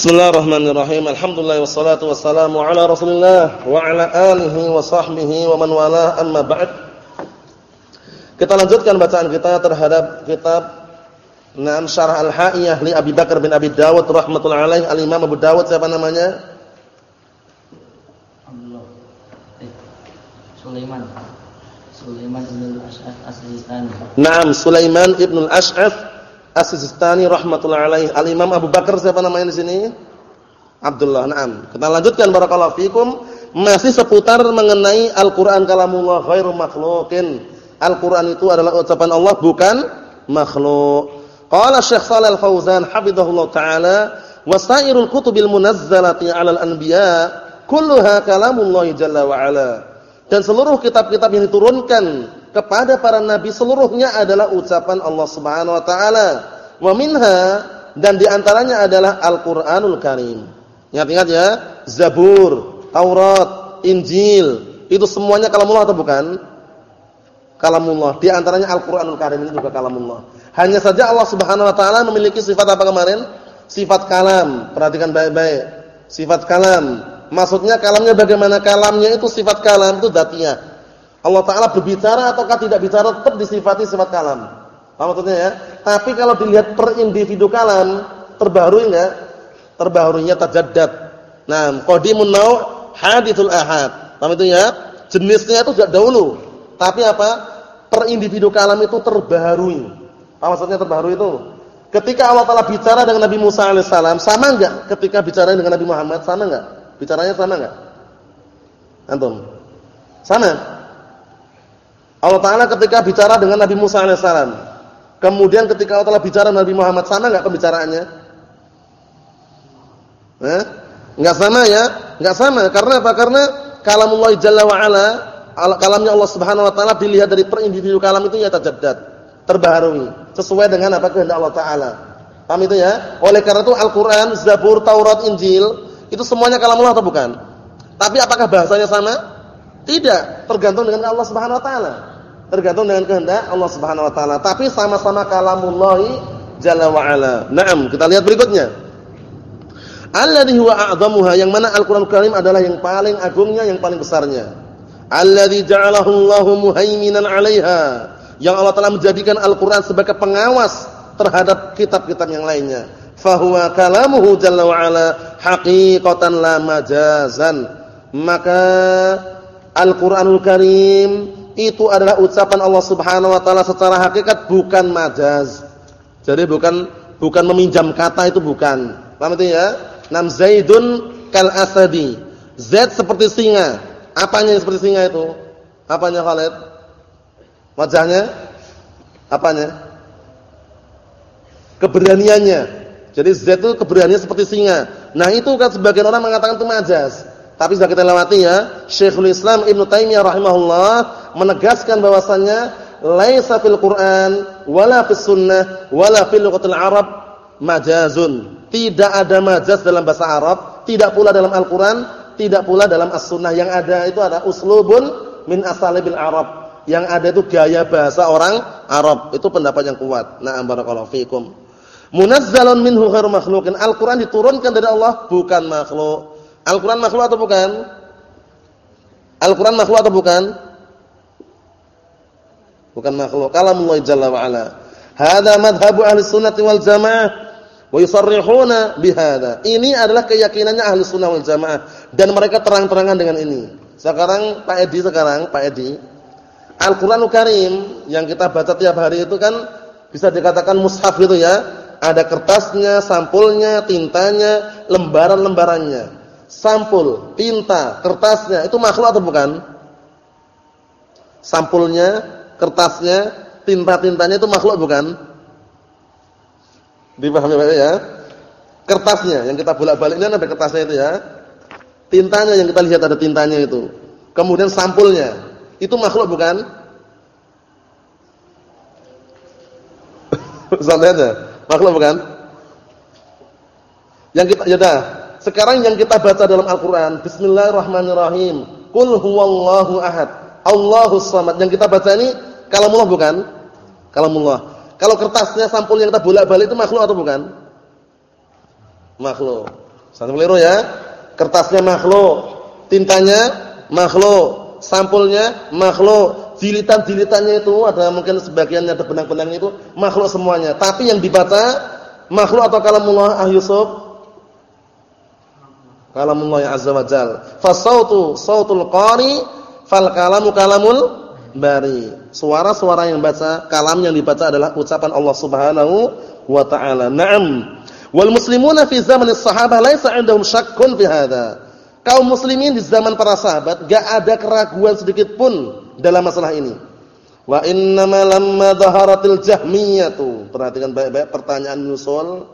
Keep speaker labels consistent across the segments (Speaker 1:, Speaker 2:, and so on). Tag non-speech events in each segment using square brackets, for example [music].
Speaker 1: Bismillahirrahmanirrahim. Alhamdulillah wassalatu wassalamu ala Rasulillah wa ala alihi wa sahbihi wa man wala amma ba'd. Kita lanjutkan bacaan kita terhadap kitab Naam Syarah Al-Ha'iyah li Abi Bakar bin Abi Dawud rahmatullahi alaih. Al-Imam Abu Dawud siapa namanya?
Speaker 2: Allah. Eh, Sulaiman. Sulaiman bin Al-Ash'ath As-Sistani.
Speaker 1: Naam, Sulaiman ibn Al-Ash'ath As-Sistani rahimatullah alaih. Al-Imam Abu Bakar siapa namanya di sini? Abdullah. Naam. Kita lanjutkan barakallahu fikum masih seputar mengenai Al-Qur'an kalamullah ghairu makhluqin. Al-Qur'an itu adalah ucapan Allah bukan makhluk. Qala Syekh Shalal Fauzan hafizahullah taala wasairul kutubil munazzalati 'alal anbiya kulluha kalamullah jalla wa ala. Dan seluruh kitab-kitab yang diturunkan kepada para nabi seluruhnya adalah ucapan Allah Subhanahu wa taala. Wa minha dan di antaranya adalah Al-Qur'anul Karim. Ingat-ingat ya, Zabur, Taurat, Injil, itu semuanya kalamullah atau bukan? Kalamullah. Di antaranya Al-Qur'anul Karim ini juga kalamullah. Hanya saja Allah Subhanahu wa taala memiliki sifat apa kemarin? Sifat kalam. Perhatikan baik-baik. Sifat kalam. Maksudnya kalamnya bagaimana? Kalamnya itu sifat kalam itu dzatiyah Allah Taala berbicara ataukah tidak bicara tetap disifati sifat kalam. Apa maksudnya ya? Tapi kalau dilihat per individu kalam, terbaru enggak? Terbarunya tajaddad. Nah, qadimun nau' hadithul ahad. Paham itu ya? Jenisnya itu sudah dahulu. Tapi apa? Per individu kalam itu terbaru. Apa maksudnya terbaru itu? Ketika Allah Taala bicara dengan Nabi Musa alaihissalam, sama enggak ketika bicara dengan Nabi Muhammad? Sama enggak? Bicaranya sama enggak? Antum? Sama? Allah Taala ketika bicara dengan Nabi Musa alaihissalam, kemudian ketika Allah Taala bicara dengan Nabi Muhammad sama nggak pembicaraannya? Eh? Enggak sama ya? Enggak sama. Karena apa? Karena kalamullah jalla wa ala, kalamnya Allah Subhanahu wa taala dilihat dari per individu kalam itu ya tajaddad, terbaharui sesuai dengan apa kehendak Allah taala. Paham itu ya? Oleh karena itu Al-Qur'an, Zabur, Taurat, Injil itu semuanya kalamullah atau bukan? Tapi apakah bahasanya sama? Tidak, tergantung dengan Allah Subhanahu wa taala. Tergantung dengan kehendak Allah Subhanahu wa taala. Tapi sama-sama kalamullah jalla wa ala. Naam, kita lihat berikutnya. Alladhi huwa a'dhamuha yang mana Al-Qur'an Karim adalah yang paling agungnya, yang paling besarnya. Alladhi ja'alahu Allahu muhaiminan 'alaiha. Yang Allah telah menjadikan Al-Qur'an sebagai pengawas terhadap kitab-kitab yang lainnya. Fahuwa kalamuhu jalla wa ala haqiqatan la majazan. Maka Al-Qur'anul Karim itu adalah ucapan Allah Subhanahu wa taala secara hakikat bukan majaz. Jadi bukan bukan meminjam kata itu bukan. Paham itu ya? Nam Zaidun kal asadi. Zaid seperti singa. Apanya yang seperti singa itu? Apanya Khalid? Wajahnya? Apanya? Keberaniannya. Jadi Zaid itu keberaniannya seperti singa. Nah, itu kan sebagian orang mengatakan itu majaz. Tapi sudah kita lewati ya, Syekhul Islam Ibn Taimiyah rahimahullah menegaskan bahwasannya laisa fil Quran wala fis sunnah wala fil lughatil Arab majazun. Tidak ada majaz dalam bahasa Arab, tidak pula dalam Al-Qur'an, tidak pula dalam As-Sunnah. Yang ada itu ada uslubun min asalibil Arab. Yang ada itu gaya bahasa orang Arab. Itu pendapat yang kuat. Na'am barakallahu fikum. Munazzalun minhu ghairu makhluqin. Al-Qur'an diturunkan dari Allah bukan makhluk. Al-Quran makhluk atau bukan? Al-Quran makhluk atau bukan? Bukan makhluk. Kalamullah Jalla wa'ala. Hada madhabu ahli sunnati wal jamaah. Wa yusarrihuna bihada. Ini adalah keyakinannya ahli sunnah wal jamaah. Dan mereka terang-terangan dengan ini. Sekarang Pak Edi sekarang, Pak Edi. Al-Quranul Karim yang kita baca tiap hari itu kan bisa dikatakan mushaf itu ya. Ada kertasnya, sampulnya, tintanya, lembaran-lembarannya sampul, tinta, kertasnya itu makhluk atau bukan? Sampulnya, kertasnya, tinta-tintanya itu makhluk bukan? Dipahami Pak ya? Kertasnya yang kita bolak-balik ini ada kertasnya itu ya. Tintanya yang kita lihat ada tintanya itu. Kemudian sampulnya, itu makhluk bukan? [laughs] Aja. Makhluk bukan? Yang kita ya dah, sekarang yang kita baca dalam Al-Qur'an, bismillahirrahmanirrahim. Qul huwallahu ahad. Allahus samad. Yang kita baca ini kalamullah bukan? Kalamullah. Kalau kertasnya sampul yang kita bolak-balik itu makhluk atau bukan? Makhluk. Satu keliru ya. Kertasnya makhluk, tintanya makhluk, sampulnya makhluk, jilitan-jilitannya itu ada mungkin sebagiannya ada benang-benangnya itu makhluk semuanya. Tapi yang dibaca makhluk atau kalamullah ah Yusuf? Kalamullah azza wa jal. Fasautu sautul qari fal kalamu kalamul bari. Suara-suara yang baca, kalam yang dibaca adalah ucapan Allah Subhanahu wa taala. Naam. Wal muslimuna fi zaman as-sahabah laisa 'indahum syakkun fi hadha. Kaum muslimin di zaman para sahabat enggak ada keraguan sedikit pun dalam masalah ini. Wa innama lamma dhaharatil jahmiyatu. Perhatikan baik-baik pertanyaan nyusul.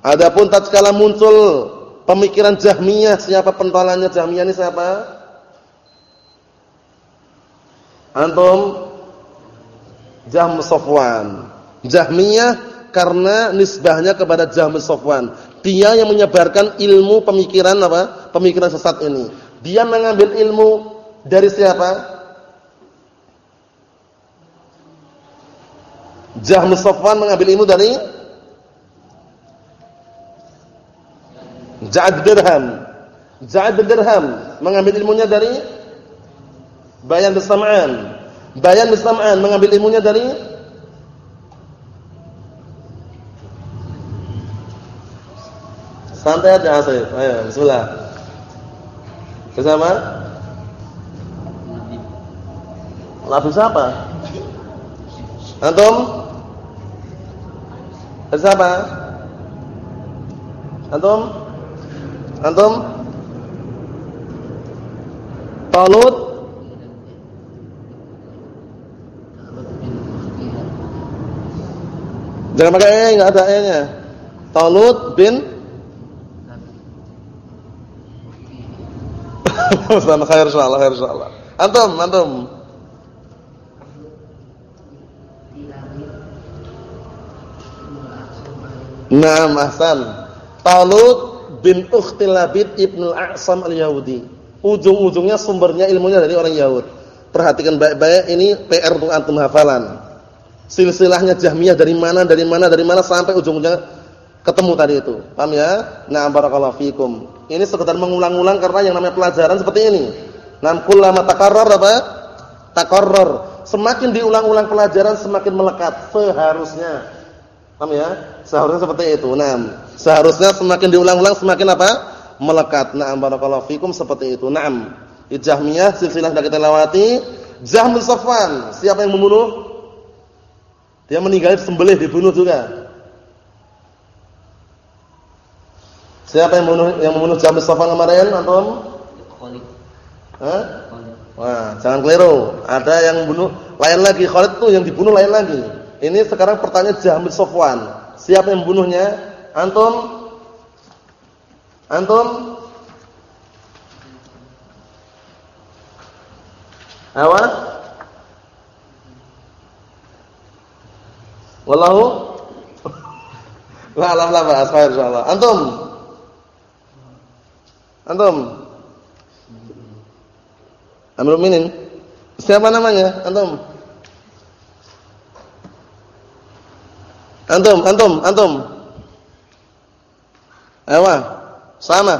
Speaker 1: Adapun tatkala muncul pemikiran Jahmiyah, siapa pentolannya Jahmiyah ini siapa? Antum Jahm Safwan. Jahmiyah karena nisbahnya kepada Jahm Safwan. Dia yang menyebarkan ilmu pemikiran apa? Pemikiran sesat ini. Dia mengambil ilmu dari siapa? Jahm Safwan mengambil ilmu dari Ja'ad Dirham. Ja'ad Dirham mengambil ilmunya dari Bayan Bisam'an. Bayan Bisam'an mengambil ilmunya dari Santai aja Asif. Ayo, bismillah. Bersama? Labu siapa? Antum? Siapa? Antum? Antum? Talut? Jangan pakai E, enggak ada E-nya. Talut bin Ustaz khair insyaallah, khair insyaallah. Antum, antum. Naam ahsan. Talut bin Ukhti Labid Ibnu Al-A'sam Al-Yahudi. Ujung-ujungnya sumbernya ilmunya dari orang Yahud. Perhatikan baik-baik ini PR untuk antum hafalan. Silsilahnya Jahmiyah dari mana, dari mana, dari mana sampai ujung-ujungnya ketemu tadi itu. Paham ya? Nah, barakallahu fikum. Ini sekedar mengulang-ulang karena yang namanya pelajaran seperti ini. Nam kullama takarrar apa? Takarrar. Semakin diulang-ulang pelajaran semakin melekat seharusnya. Paham ya? Seharusnya seperti itu. Naam. Seharusnya semakin diulang-ulang semakin apa? Melekat. Naam barakallahu fikum seperti itu. Naam. Jahmiyah silsilah sudah kita lewati. Jahmul Safwan, siapa yang membunuh? Dia meninggal sembelih dibunuh juga. Siapa yang membunuh yang membunuh Jabir Safwan kemarin antum? Khalid. Hah? Khalid. Wah, jangan keliru. Ada yang membunuh lain lagi. Khalid itu yang dibunuh lain lagi. Ini sekarang pertanyaan Jabir Safwan. Siapa yang membunuhnya? Antum? Antum? Awas. Wallahu La alam la ba'as insyaallah. Antum? Antum? Amirul Minin. Siapa namanya? Antum? Antum, antum, antum. Ewa, sama.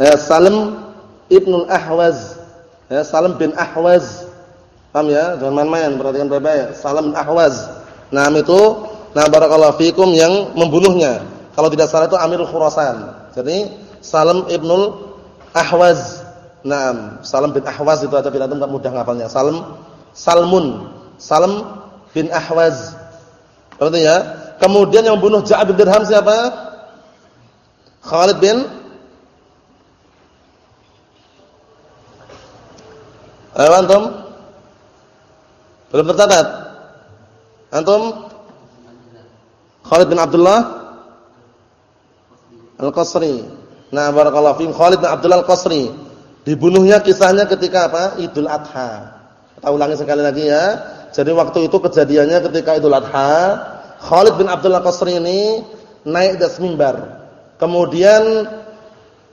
Speaker 1: Ya, Salim Ibnul Ahwaz. Ya, Salim bin Ahwaz. Paham ya? Jangan main-main, perhatikan baik-baik. Salim bin Ahwaz. Nah, itu nah barakallahu fikum yang membunuhnya. Kalau tidak salah itu Amirul Khurasan. Jadi Salam Ibnul Ahwaz. Naam, Salam bin Ahwaz itu aja tidak enggak mudah ngafalnya. Salam Salmun, Salam bin Ahwaz. Berarti ya? Kemudian yang membunuh Ja'ad bin Dirham siapa? Khalid bin Ayo antum? Belum tercatat? Antum? Khalid bin Abdullah Al-Qasri. Nah, barakallahu fiikum Khalid bin Abdullah Al-Qasri. Dibunuhnya kisahnya ketika apa? Idul Adha. Kita ulangi sekali lagi ya. Jadi waktu itu kejadiannya ketika Idul Adha, Khalid bin Abdullah Al-Qasri ini naik di mimbar. Kemudian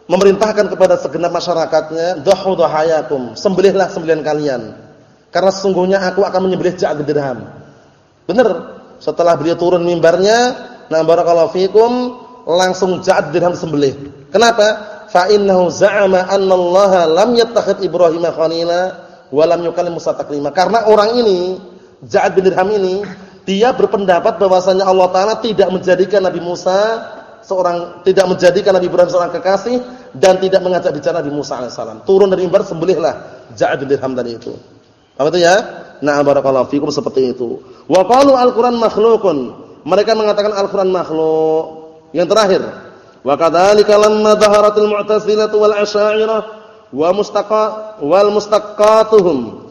Speaker 1: memerintahkan kepada segenap masyarakatnya, "Dhahu dhahayakum." Sembelihlah sembelihan kalian. Karena sesungguhnya aku akan menyembelih Ja'ad bin Dirham. Benar. Setelah beliau turun mimbarnya, nah barakallahu fikum langsung Ja'ad dirham sembelih. Kenapa? Fa innahu za'ama anna Allah lam yattakhid Ibrahim khalila wa lam yukallim Musa taklima. Karena orang ini Ja'ad bin Dirham ini dia berpendapat bahwasanya Allah taala tidak menjadikan Nabi Musa seorang tidak menjadikan Nabi Ibrahim seorang kekasih dan tidak mengajak bicara Nabi Musa alaihissalam. Turun dari mimbar sembelihlah Ja'ad bin Dirham tadi itu. Apa itu ya? Nah, barakallahu fikum seperti itu. Wa qalu al-Qur'an makhluqun. Mereka mengatakan Al-Qur'an makhluk. Yang terakhir, wa kadzalika lamma dhaharatil mu'tazilah wal asy'ariyah wa mustaqa wal mustaqatuhum.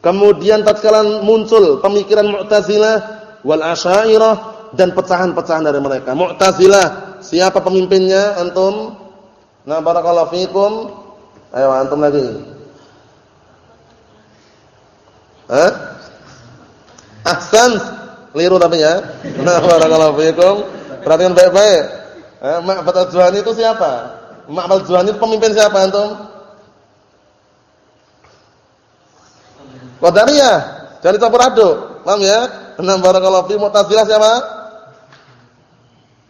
Speaker 1: Kemudian tatkala muncul pemikiran Mu'tazilah wal asy'ariyah dan pecahan-pecahan dari mereka. Mu'tazilah, siapa pemimpinnya antum? Nah, barakallahu fikum. Ayo antum lagi. Hah? Ahsan. Liru tapi ya. Nah, barakallahu fikum. Perhatikan baik-baik. Eh, Ma'bad al-Juhani itu siapa? Ma'bad al-Juhani itu pemimpin siapa antum? Qadariyah. Jadi campur aduk. Paham ya? Enam barakallahu fi Mu'tazilah siapa?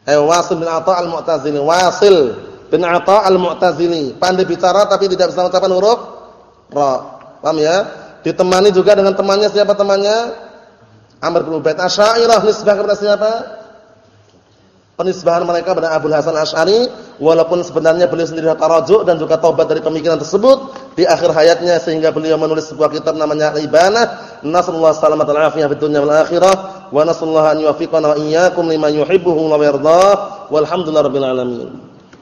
Speaker 1: Eh Wasil bin Atha al-Mu'tazili. Wasil bin Atha al-Mu'tazili. Pandai bicara tapi tidak bisa mengucapkan huruf ra. Paham ya? Ditemani juga dengan temannya siapa temannya? Amr bin Ubaid Asy'ariyah nisbah kepada siapa? penisbahan mereka pada Abu Hasan Asy'ari walaupun sebenarnya beliau sendiri tarajuk dan juga taubat dari pemikiran tersebut di akhir hayatnya sehingga beliau menulis sebuah kitab namanya Al-Ibanah nasallahu salamatan afiyah fid dunya wal akhirah. Wa nasallahu an yuwaffiqana wa iyyakum lima yuhibbuhu wa yardah. Walhamdulillahirabbil alamin